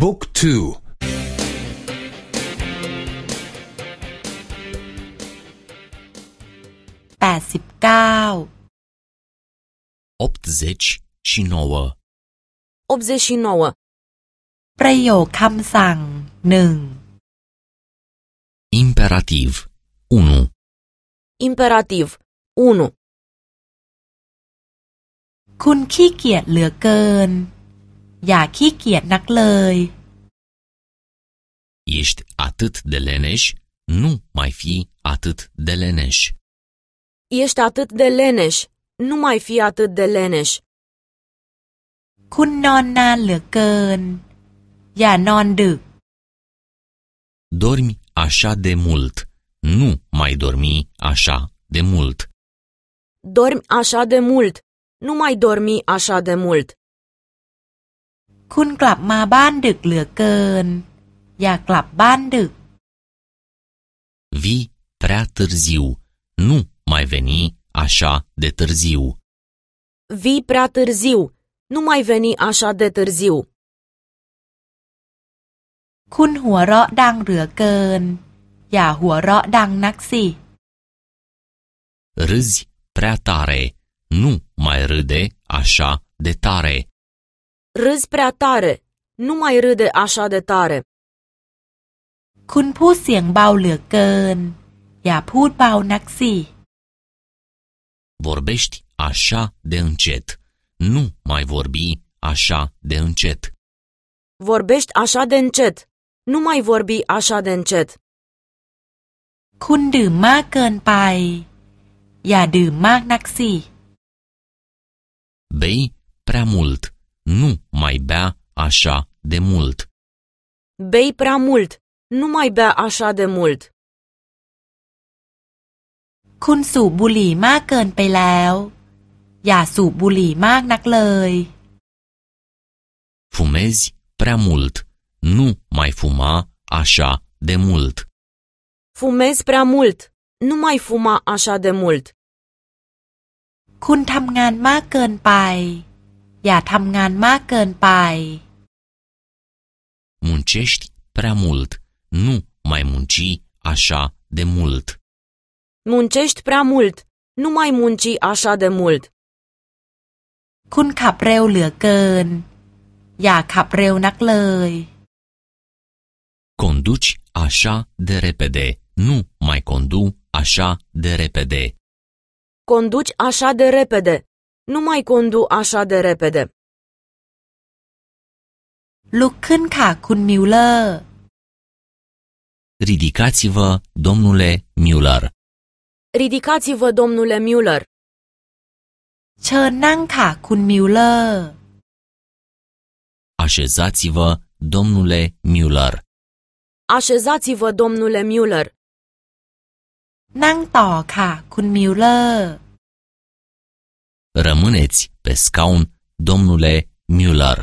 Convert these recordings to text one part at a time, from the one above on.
บุ๊กทูแปดสิบเก้า89 89. ประโยคคำสั่งหนึ่ง Imperativ 1 Imperativ. 1. คุณขี้เกียจเหลือเกิน อย่าขี้เกียจนักเลย Ești atât de leneș, nu mai fi atât de leneș. Ești atât de leneș. Nu mai fi atât de leneș. คุณนอนนานเหลือเกิน อย่านอนดึก Dormi așa de mult, nu mai dormi așa de mult. Dormi așa de mult. Nu mai dormi așa de mult. คุณกลับมาบ้านดึกเหลือเกิน อย่ากลับบ้านดึก Vii prea târziu, nu mai veni așa de târziu. Vii prea târziu. Nu mai veni așa de târziu. คุณหัวเราะดังเหลือเกิน อย่าหัวเราะดังนักสิ Râzi prea tare, nu mai râde așa de tare. Râzi prea tare. Nu mai râde așa de tare. คุณพูดเสียงเบาเหลือเกิน อย่าพูดเบานักสิ Vorbești așa de încet, nu mai vorbi așa de încet. Vorbești așa de încet. Nu mai vorbi așa de încet. คุณดื่มมากเกินไป อย่าดื่มมากนักสิ Bei prea mult, nu mai bea așa de mult. Bei prea mult. Nu mai bea așa de mult. คุณสูบบุหรี่มากเกินไปแล้ว อย่าสูบบุหรี่มากนักเลย Fumezi prea mult, nu mai fuma așa de mult. Fumezi prea mult. Nu mai fuma așa de mult. คุณทำงานมากเกินไป อย่าทำงานมากเกินไป Muncești prea mult, nu mai munci așa de mult. Muncești prea mult. Nu mai munci așa de mult. คุณขับเร็วเหลือเกิน อย่าขับเร็วนักเลย Conduci așa de repede, nu mai condu așa de repede. Conduci așa de repede. Nu mai condu așa de repede. ลุกขึ้นค่ะคุณมิวเลอร์ Ridicați-vă, domnule Müller. Ridicați-vă, domnule Müller. เชิญนั่งค่ะคุณมิวเลอร์ Așezați-vă, domnule Müller. Așezați-vă, domnule Müller. นั่งต่อค่ะคุณมิวเลอร์ Rămâneți pe scaun, domnule Müller.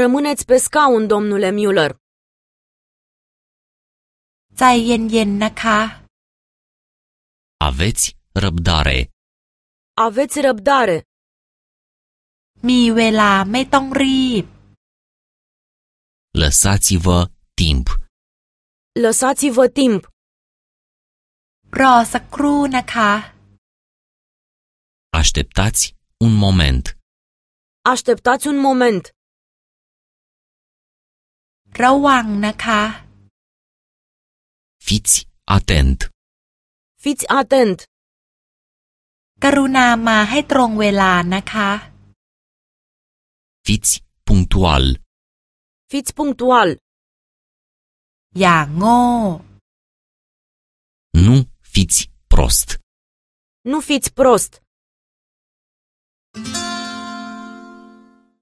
Rămâneți pe scaun, domnule Müller. ใจเย็นๆนะคะ Aveți răbdare. Aveți răbdare. มีเวลาไม่ต้องรีบ Lăsați-vă timp. Lăsați-vă timp. รอสักครู่นะคะ Așteptați un moment. Așteptați un moment. ระวังนะคะ Fiți atent. Fiți atent. กรุณามาให้ตรงเวลานะคะ Fiți punctual. Fiți punctual. อย่างโง่ Nu fiți prost. Nu fiți prost.